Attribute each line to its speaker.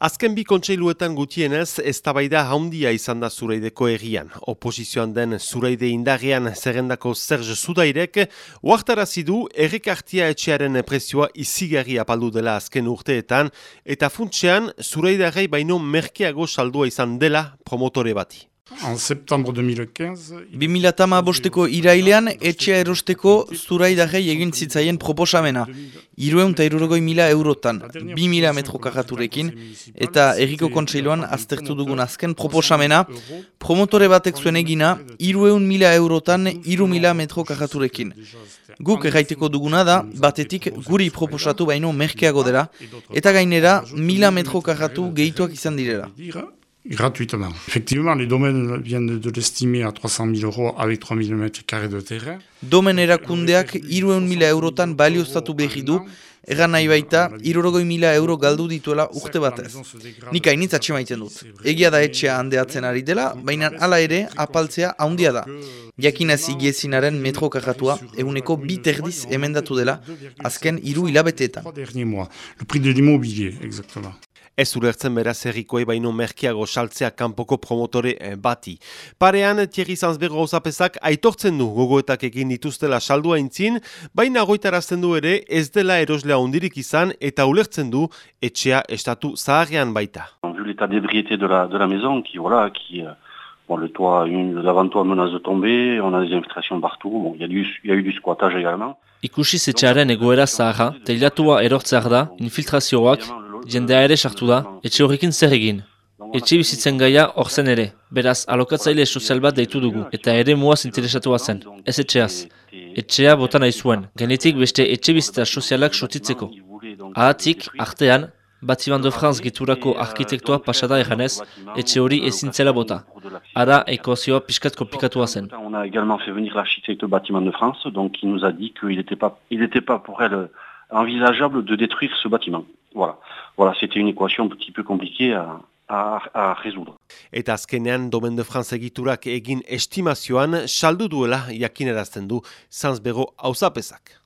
Speaker 1: Azken bi kontseiluetan gutienez, eztabaida haundia izan da zureideko egian. Oposizioan den zureide indagian zerrendako Serge Zudairek, uartarazi du errekartia etxearen prezioa izigarri apaldu dela azken urteetan, eta funtsean zureidarei baino merkeago saldua izan dela promotore bati.
Speaker 2: En septembre 2015...
Speaker 3: 2008ko irailean etxea erosteko zuraidarrei egin zitzaien proposamena. Irueun eta irurogoi mila eurotan, bi mila metro karaturekin, eta erriko kontseiloan aztertu dugun azken proposamena, promotore batek zuen egina, irueun mila eurotan, iru mila metro karaturekin. Guk erraiteko duguna da, batetik guri proposatu baino merkeago dela, eta gainera mila metro karatu gehituak izan direla.
Speaker 2: Gratuitement. Effectivement, les domaines viennent de l'estimer à 300 000 euros avec 3 000 m2 de terrain.
Speaker 3: Domen erakundeak irueun mila eurotan balioztatu behi du, Egan nahi baita, irurogoi mila euro galdu dituela urte batez. Nik hainitz atxemaiten dut. Egia da etxea handeatzen ari dela, baina hala ere apaltzea handia da. Jakinaz igiezinaren metro karratua eguneko bit erdiz emendatu dela, azken hiru hilabeteetan.
Speaker 2: Le prix de l'immobilier, exactement.
Speaker 1: Ez ulertzen beraz errikoei baino merkiago saltzea kanpoko promotore eh, bati. Parean, Thierry Sanzbergo osapezak aitortzen du gogoetak egin dituztela saldua intzin, baina goitarazten du ere ez dela eroslea ondirik izan eta ulertzen du etxea estatu zaharrean baita.
Speaker 4: Vu l'état d'ébriété de la, de la maison, qui, voilà, qui, euh, bon, le toit, l'avant-toit menace de tomber, on a des infiltrations partout, bon, il y, a du, y a eu du squattage également.
Speaker 5: Ikusi zetxearen egoera zaharra, teilatua erortzeak da, infiltrazioak, jendea ere sartu da, etxe horrekin zer egin. Etxe bizitzen gaia hor zen ere, beraz alokatzaile sozial bat deitu dugu, eta ere muaz interesatua zen, ez etxeaz. Etxea bota nahi zuen, genetik beste etxe bizita sozialak sotitzeko. Ahatik, artean, Batiman de France giturako arkitektoa pasada eganez, etxe hori ezintzela bota. Ara ekoazioa piskat komplikatua zen.
Speaker 4: On a également fait venir l'architecte Batiman de France, donc il nous a dit qu'il n'était pas, pas pour elle envisageable de détruire ce bâtiment. Voilà, voilà c'était une équation un petit peu compliquée à, à, à résoudre.
Speaker 1: Eta azkenean Domen de France egiturak egin estimazioan saldu duela jakinerazten du Sanzbego hausapezak.